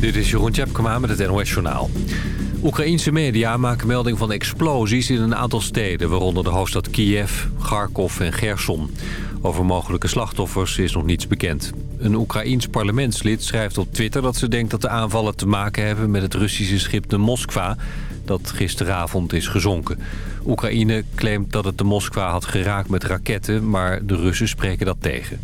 Dit is Jeroen Tjepkema met het NOS Journaal. Oekraïense media maken melding van explosies in een aantal steden... waaronder de hoofdstad Kiev, Kharkov en Gerson. Over mogelijke slachtoffers is nog niets bekend. Een Oekraïens parlementslid schrijft op Twitter dat ze denkt dat de aanvallen te maken hebben... met het Russische schip de Moskva, dat gisteravond is gezonken. Oekraïne claimt dat het de Moskva had geraakt met raketten... maar de Russen spreken dat tegen.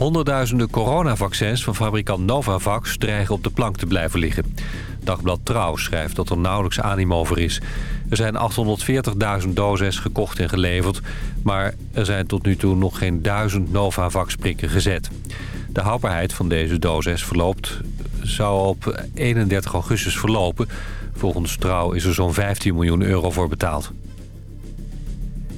Honderdduizenden coronavaccins van fabrikant Novavax dreigen op de plank te blijven liggen. Dagblad Trouw schrijft dat er nauwelijks animo voor is. Er zijn 840.000 doses gekocht en geleverd... maar er zijn tot nu toe nog geen duizend Novavax-prikken gezet. De houdbaarheid van deze doses verloopt, zou op 31 augustus verlopen. Volgens Trouw is er zo'n 15 miljoen euro voor betaald.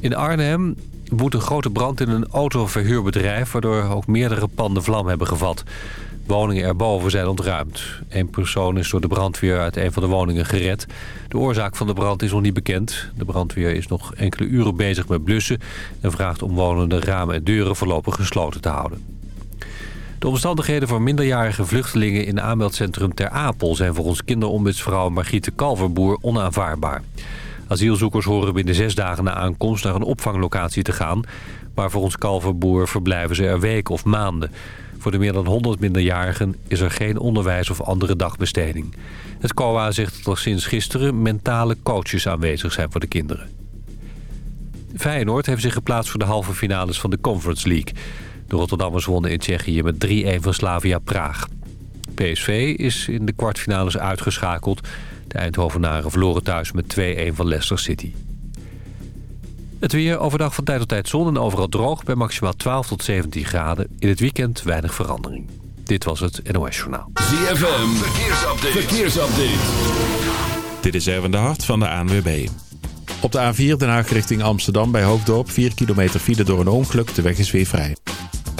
In Arnhem woedt een grote brand in een autoverhuurbedrijf... waardoor ook meerdere panden vlam hebben gevat. Woningen erboven zijn ontruimd. Een persoon is door de brandweer uit een van de woningen gered. De oorzaak van de brand is nog niet bekend. De brandweer is nog enkele uren bezig met blussen... en vraagt omwonenden ramen en deuren voorlopig gesloten te houden. De omstandigheden voor minderjarige vluchtelingen in aanmeldcentrum Ter Apel... zijn volgens kinderombudsvrouw Margriete Kalverboer onaanvaardbaar. Asielzoekers horen binnen zes dagen na aankomst naar een opvanglocatie te gaan... maar volgens Kalverboer verblijven ze er weken of maanden... Voor de meer dan 100 minderjarigen is er geen onderwijs of andere dagbesteding. Het COA zegt dat er sinds gisteren mentale coaches aanwezig zijn voor de kinderen. Feyenoord heeft zich geplaatst voor de halve finales van de Conference League. De Rotterdammers wonnen in Tsjechië met 3-1 van Slavia Praag. PSV is in de kwartfinales uitgeschakeld. De Eindhovenaren verloren thuis met 2-1 van Leicester City. Het weer overdag van tijd tot tijd zon en overal droog bij maximaal 12 tot 17 graden. In het weekend weinig verandering. Dit was het NOS Journaal. ZFM, verkeersupdate. verkeersupdate. Dit is Erwin de Hart van de ANWB. Op de A4 Den Haag richting Amsterdam bij Hoofddorp 4 kilometer file door een ongeluk. De weg is weer vrij.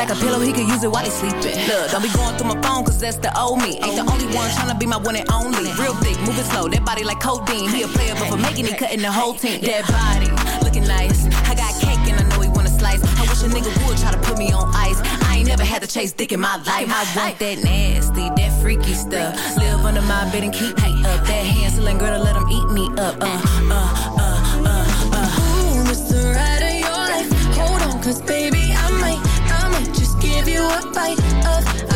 Like a pillow, he could use it while he sleeping. Look, don't be going through my phone, cause that's the old me. Ain't the only one trying to be my one and only. Real thick, moving slow, that body like codeine. He a player, but for making it, cutting the whole team. That body, looking nice. I got cake and I know he wanna slice. I wish a nigga would try to put me on ice. I ain't never had to chase dick in my life. I want that nasty, that freaky stuff. Live under my bed and keep me up. That Hansel and Gretel, let him eat me up. Uh, uh, uh, uh, uh. Ooh, Mr. Right of your life. Hold on, cause baby, give you a bite of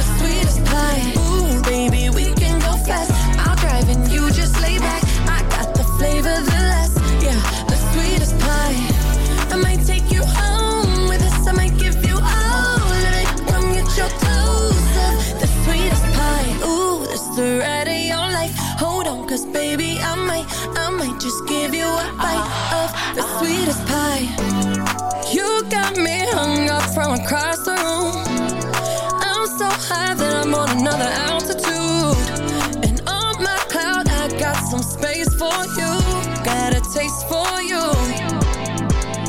Taste for you.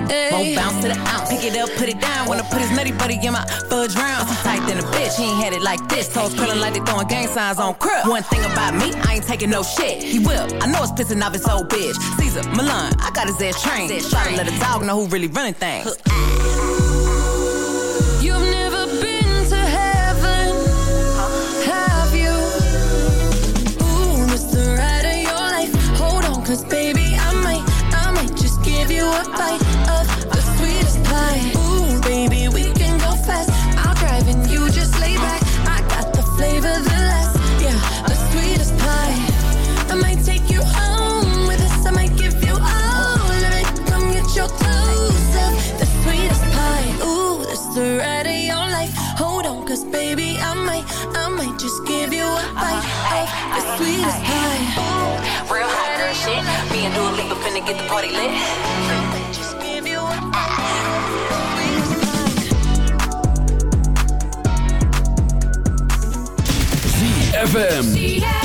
Hey. Won't bounce to the ounce. Pick it up, put it down. Wanna put his nutty buddy in my fudge round. I'm tight than a bitch. He ain't had it like this. Toes curling like they throwing gang signs on crib. One thing about me, I ain't taking no shit. He will. I know it's pissing off his old bitch. Caesar, Milan, I got his ass trained. Try to let a dog know who really running things. Get the party lit. Sweetest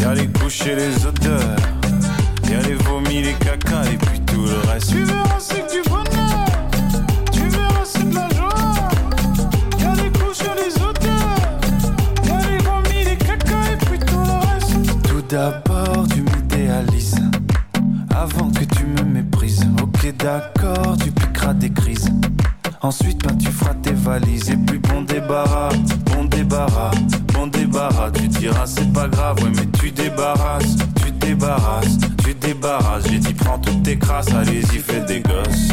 Y'a les couches et les odeurs. Y'a les vomis, les caca et puis tout le reste. Tu verras, c'est que du bonheur. Tu verras, c'est de la joie. Y'a les couches et les odeurs. Y'a les vomis, les caca et puis tout le reste. Tout d'abord, tu m'idéalises. Avant que tu me méprises. Ok, d'accord, tu piqueras des crises. Ensuite, ben, tu feras tes valises. Et puis bon débarras, bon débarras c'est pas grave, ouais, mais tu débarrasses, tu débarrasses, tu débarrasses. J'ai dit prends toutes tes crasses, allez-y, fais des gosses.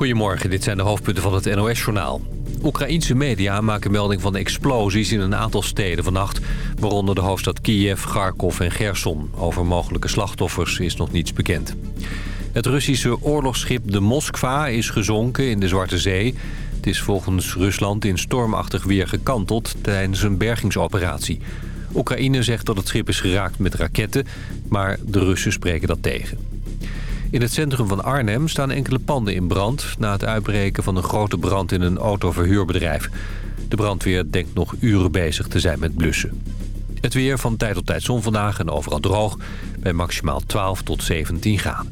Goedemorgen, dit zijn de hoofdpunten van het NOS-journaal. Oekraïense media maken melding van explosies in een aantal steden vannacht... waaronder de hoofdstad Kiev, Kharkov en Gerson. Over mogelijke slachtoffers is nog niets bekend. Het Russische oorlogsschip de Moskva is gezonken in de Zwarte Zee. Het is volgens Rusland in stormachtig weer gekanteld tijdens een bergingsoperatie. Oekraïne zegt dat het schip is geraakt met raketten, maar de Russen spreken dat tegen. In het centrum van Arnhem staan enkele panden in brand... na het uitbreken van een grote brand in een autoverhuurbedrijf. De brandweer denkt nog uren bezig te zijn met blussen. Het weer van tijd tot tijd zon vandaag en overal droog... bij maximaal 12 tot 17 graden.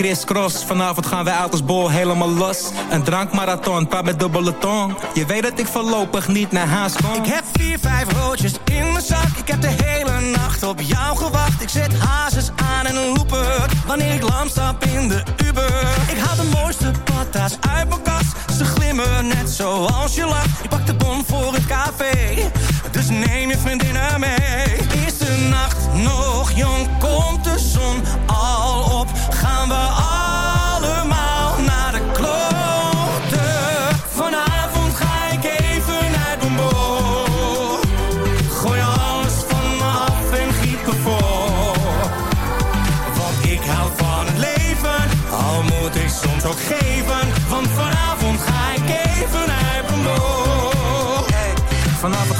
Crisscross. Vanavond gaan wij uit als bol helemaal los. Een drankmarathon, paar met dubbele tong. Je weet dat ik voorlopig niet naar huis kom. Ik heb vier, vijf roodjes in mijn zak. Ik heb de hele nacht op jou gewacht. Ik zet hazes aan en een looper. Wanneer ik lam stap in de Uber. Ik haal de mooiste patas uit mijn kast. Ze glimmen net zoals je lacht. Ik pak de bon voor het café. Dus neem je vriendinnen mee. De nacht nog jong? Komt de zon al op? Gaan we allemaal Vanavond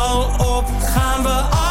op? Gaan we allemaal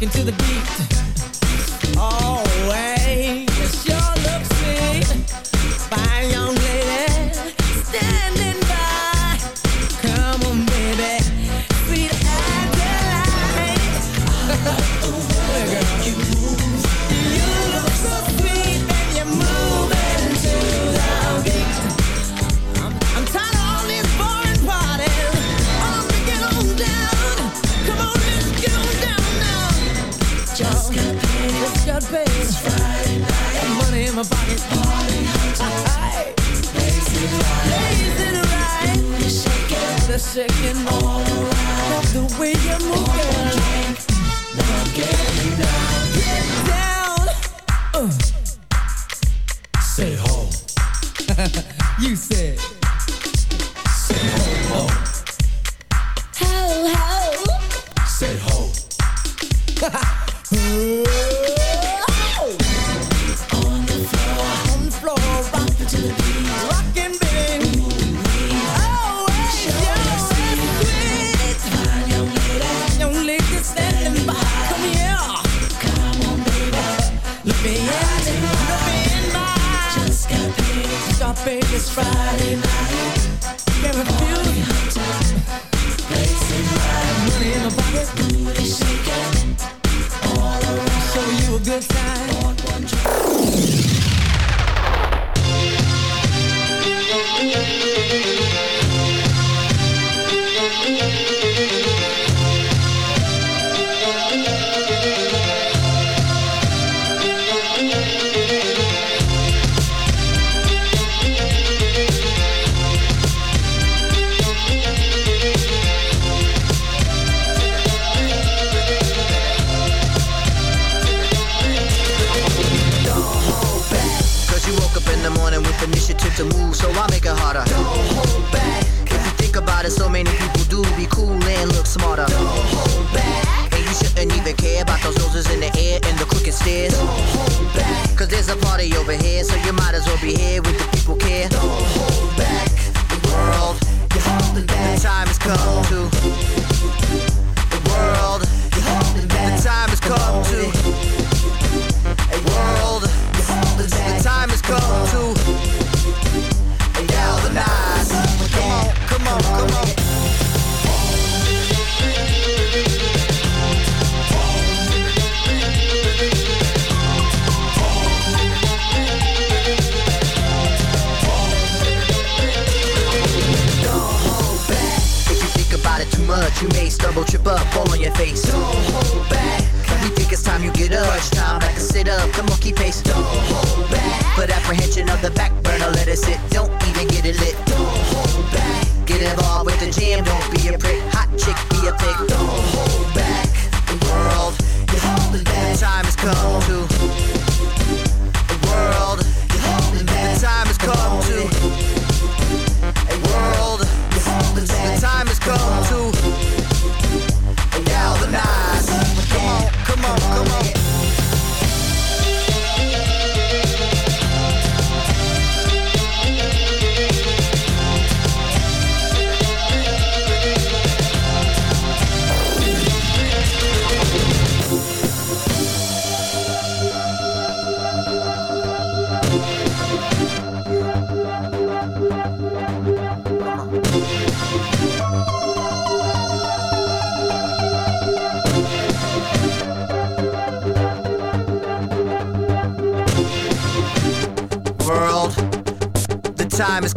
Rocking to the beat.